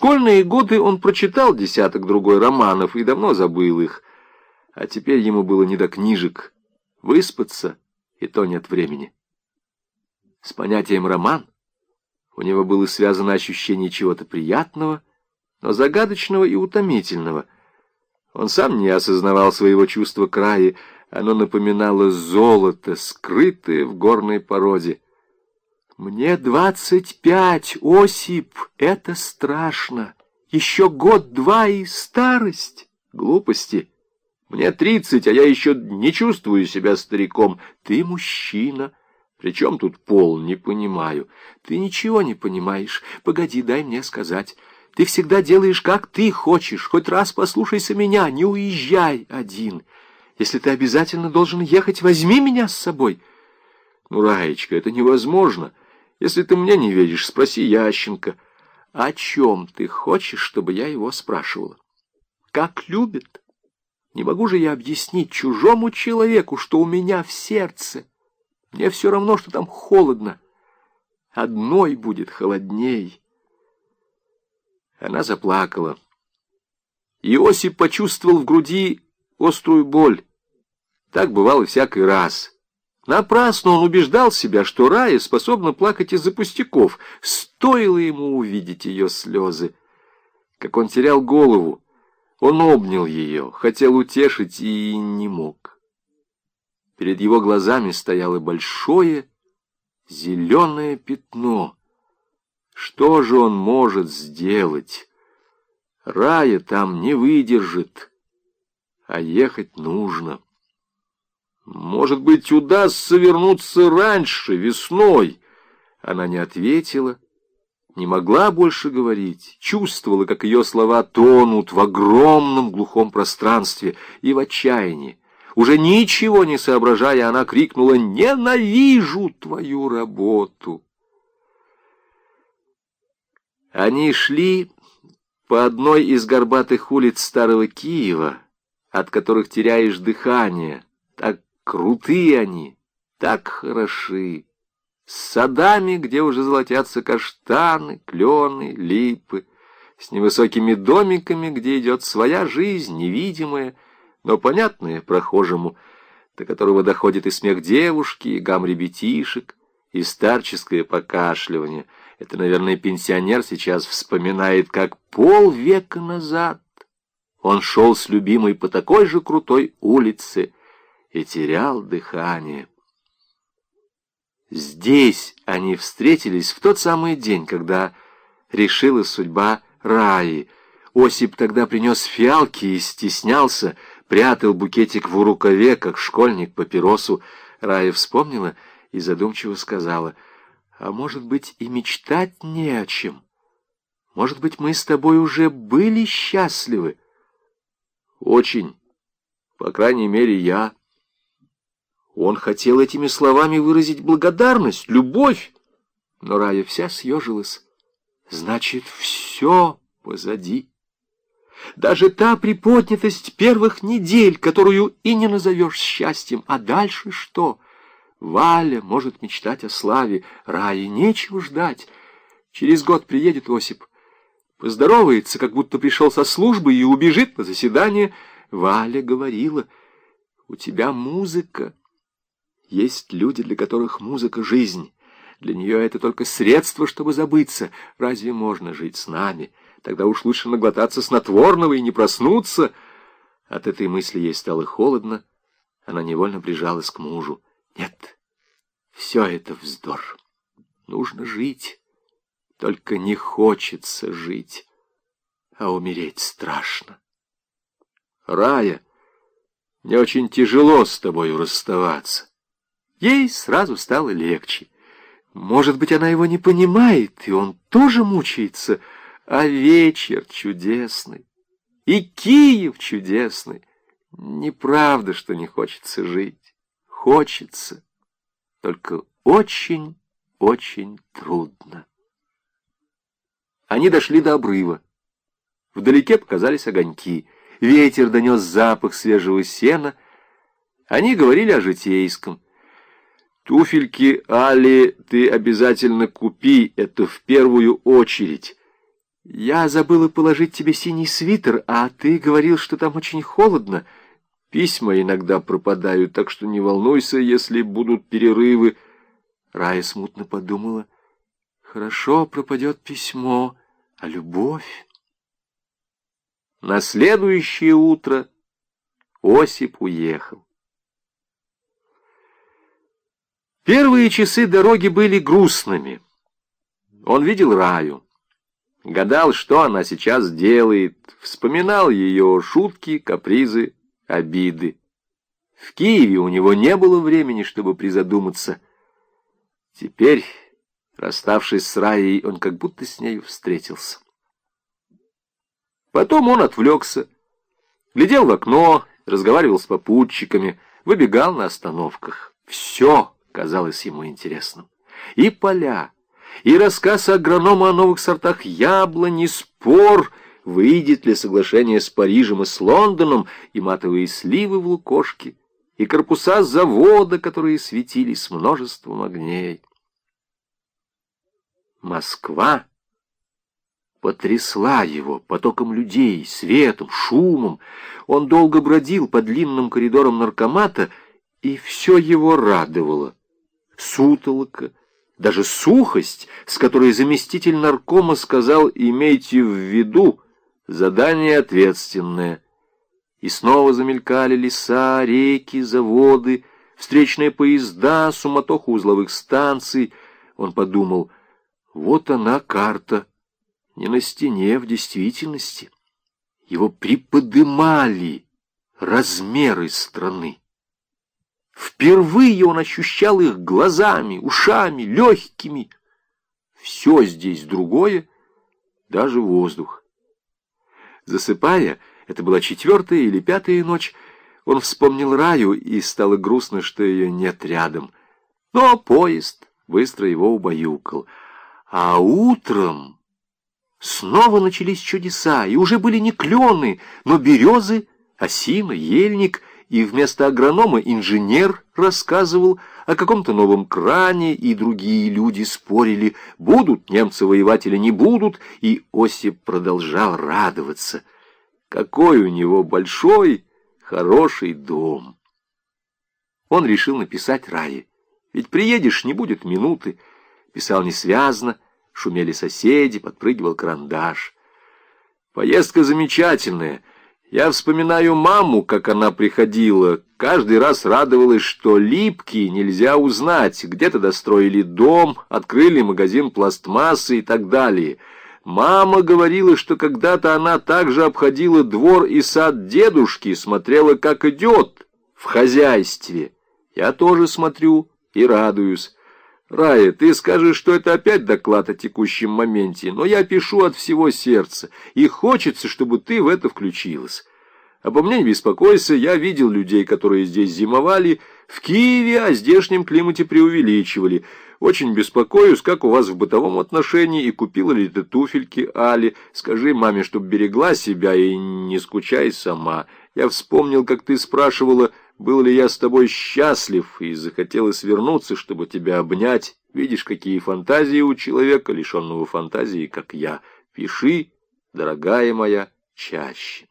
школьные годы он прочитал десяток другой романов и давно забыл их. А теперь ему было не до книжек. Выспаться, и то нет времени. С понятием «роман» у него было связано ощущение чего-то приятного, но загадочного и утомительного. Он сам не осознавал своего чувства края, оно напоминало золото, скрытое в горной породе. «Мне двадцать пять, Осип, это страшно. Еще год-два и старость». «Глупости. Мне тридцать, а я еще не чувствую себя стариком. Ты мужчина». Причем тут пол, не понимаю. Ты ничего не понимаешь. Погоди, дай мне сказать. Ты всегда делаешь, как ты хочешь. Хоть раз послушайся меня, не уезжай один. Если ты обязательно должен ехать, возьми меня с собой. Ну, Раечка, это невозможно. Если ты мне не веришь, спроси Ященко. О чем ты хочешь, чтобы я его спрашивала? Как любит? Не могу же я объяснить чужому человеку, что у меня в сердце мне все равно, что там холодно. Одной будет холодней. Она заплакала. Иосип почувствовал в груди острую боль. Так бывало всякий раз. Напрасно он убеждал себя, что Рая способна плакать из-за пустяков. Стоило ему увидеть ее слезы. Как он терял голову, он обнял ее, хотел утешить и не мог. Перед его глазами стояло большое зеленое пятно. Что же он может сделать? Рая там не выдержит, а ехать нужно. Может быть, удастся вернуться раньше, весной. Она не ответила, не могла больше говорить, чувствовала, как ее слова тонут в огромном глухом пространстве и в отчаянии. Уже ничего не соображая, она крикнула «Ненавижу твою работу!». Они шли по одной из горбатых улиц старого Киева, от которых теряешь дыхание. Так крутые они, так хороши. С садами, где уже золотятся каштаны, клены, липы, с невысокими домиками, где идет своя жизнь, невидимая, но понятное прохожему, до которого доходит и смех девушки, и гам ребятишек, и старческое покашливание. Это, наверное, пенсионер сейчас вспоминает, как полвека назад он шел с любимой по такой же крутой улице и терял дыхание. Здесь они встретились в тот самый день, когда решилась судьба Раи. Осип тогда принес фиалки и стеснялся, прятал букетик в рукаве, как школьник папиросу. Рая вспомнила и задумчиво сказала, «А может быть, и мечтать не о чем? Может быть, мы с тобой уже были счастливы?» «Очень. По крайней мере, я...» Он хотел этими словами выразить благодарность, любовь, но Рая вся съежилась. «Значит, все позади». Даже та приподнятость первых недель, которую и не назовешь счастьем. А дальше что? Валя может мечтать о славе, рае нечего ждать. Через год приедет Осип, поздоровается, как будто пришел со службы и убежит на заседание. Валя говорила, у тебя музыка. Есть люди, для которых музыка — жизнь. Для нее это только средство, чтобы забыться. Разве можно жить с нами?» Тогда уж лучше наглотаться снотворного и не проснуться. От этой мысли ей стало холодно. Она невольно прижалась к мужу. Нет, все это вздор. Нужно жить. Только не хочется жить. А умереть страшно. Рая, мне очень тяжело с тобой расставаться. Ей сразу стало легче. Может быть, она его не понимает, и он тоже мучается, — а вечер чудесный, и Киев чудесный. Неправда, что не хочется жить. Хочется, только очень-очень трудно. Они дошли до обрыва. Вдалеке показались огоньки. Ветер донес запах свежего сена. Они говорили о житейском. Туфельки, Али, ты обязательно купи это в первую очередь. Я забыла положить тебе синий свитер, а ты говорил, что там очень холодно. Письма иногда пропадают, так что не волнуйся, если будут перерывы. Рая смутно подумала. Хорошо пропадет письмо, а любовь... На следующее утро Осип уехал. Первые часы дороги были грустными. Он видел Раю. Гадал, что она сейчас делает, вспоминал ее шутки, капризы, обиды. В Киеве у него не было времени, чтобы призадуматься. Теперь, расставшись с Раей, он как будто с нею встретился. Потом он отвлекся, глядел в окно, разговаривал с попутчиками, выбегал на остановках. Все казалось ему интересным. И поля, и рассказ агронома о новых сортах яблони, спор, выйдет ли соглашение с Парижем и с Лондоном, и матовые сливы в лукошке, и корпуса завода, которые светились множеством огней. Москва потрясла его потоком людей, светом, шумом. Он долго бродил по длинным коридорам наркомата, и все его радовало. Сутолока, даже сухость, с которой заместитель наркома сказал «имейте в виду, задание ответственное». И снова замелькали леса, реки, заводы, встречные поезда, суматоха узловых станций. Он подумал, вот она карта не на стене, в действительности. Его приподымали размеры страны. Впервые он ощущал их глазами, ушами, легкими. Все здесь другое, даже воздух. Засыпая, это была четвертая или пятая ночь, он вспомнил Раю, и стало грустно, что ее нет рядом. Но поезд быстро его убаюкал. А утром... Снова начались чудеса, и уже были не клены, но березы, осина, ельник, и вместо агронома инженер рассказывал о каком-то новом кране, и другие люди спорили, будут немцы воевать или не будут, и Осип продолжал радоваться. Какой у него большой, хороший дом! Он решил написать Рае, ведь приедешь, не будет минуты. Писал несвязно, Шумели соседи, подпрыгивал карандаш. Поездка замечательная. Я вспоминаю маму, как она приходила. Каждый раз радовалась, что липкие нельзя узнать. Где-то достроили дом, открыли магазин пластмассы и так далее. Мама говорила, что когда-то она также обходила двор и сад дедушки, смотрела, как идет в хозяйстве. Я тоже смотрю и радуюсь. Рая, ты скажешь, что это опять доклад о текущем моменте, но я пишу от всего сердца, и хочется, чтобы ты в это включилась. Обо мне не беспокойся, я видел людей, которые здесь зимовали, в Киеве о здешнем климате преувеличивали. Очень беспокоюсь, как у вас в бытовом отношении, и купила ли ты туфельки Али. Скажи маме, чтоб берегла себя и не скучай сама. Я вспомнил, как ты спрашивала, был ли я с тобой счастлив, и захотелось вернуться, чтобы тебя обнять. Видишь, какие фантазии у человека, лишенного фантазии, как я. Пиши, дорогая моя, чаще.